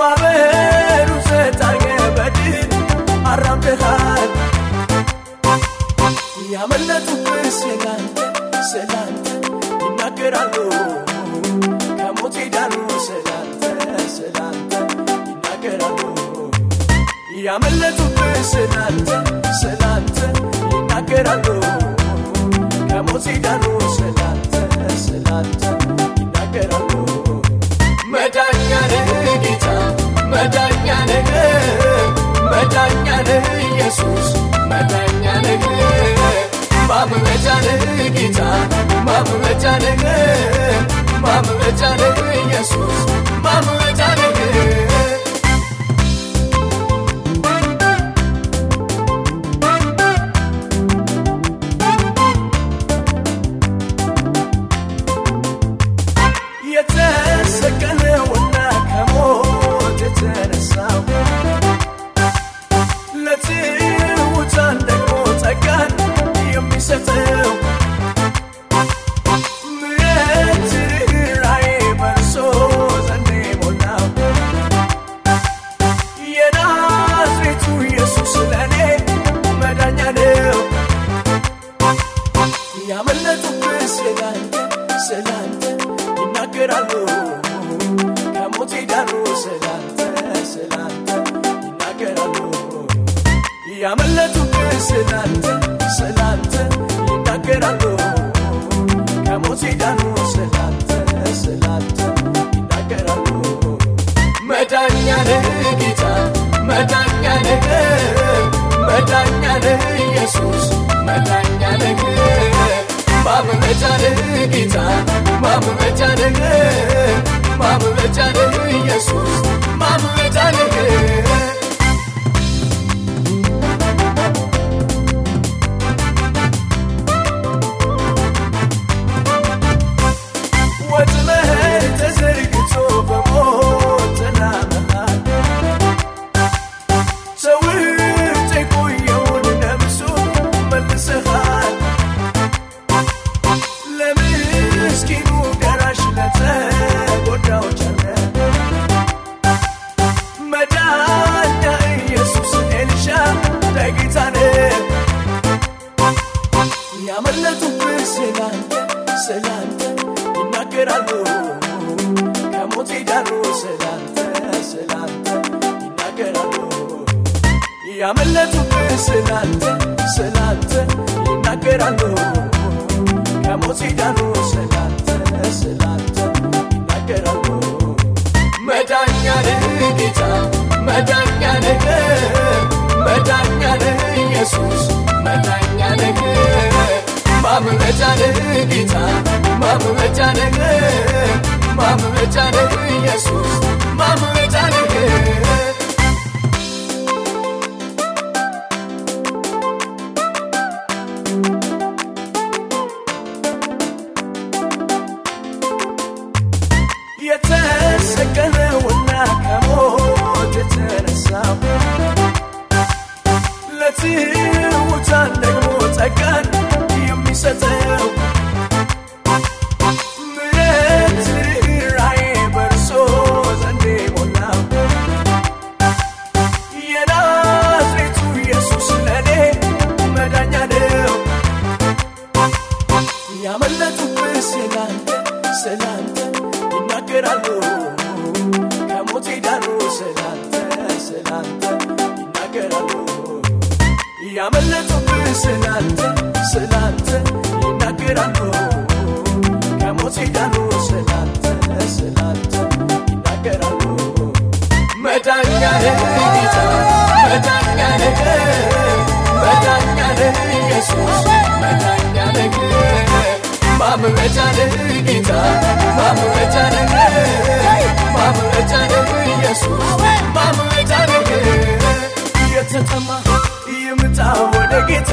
ማበሩ ሰጣርገ በድን አራምደሃል። ያመለጡብህ ስላንተ ስላንተ ይናገራሉ። ከሞት ሄዳሉ ስላንተ ስላንተ ይናገራሉ። ያመለጡብህ ስላንተ ይናገራሉ። ከሞት ሄዳሉ ስላንተ yesus mataanyaane kee maamula jaanee gitaa maamula jaanee maamula jaanee yesus. ኢየሱስ መዳኛ ነህ ማምለጫ ነህ ጌታ ማምለጫ ነህ ማምለጫ ነህ ኢየሱስ ማምለጫ ነህ ይናገራሉ ከሞት ዳኑ ስላንተ ስላንተ ይናገራሉ ያመለጡብህ ስላንተ ስላንተ ይናገራሉ ከሞት ዳኑ ስላንተ ስላንተ ይናገራሉ መዳኛ ነህ ጌታ መዳኛ ነህ መዳኛ ነህ ኢየሱስ መዳኛ ነህ ጌታ Maama meechaalee, maama meechaalee, Yesuus maama. ያመለጡብህ ስላንተ ስላንተ ይናገራሉ ከሞት ይዳኑ ስላንተ ስላንተ ይናገራሉ መዳኛ ጌታ መዳኛ መዳኛ ኢየሱስ መዳኛ ማምለጫ ጌታ ማምለጫ ማምለጫ ኢየሱስ ማምለጫ የተጠማህ ወደ ጌታ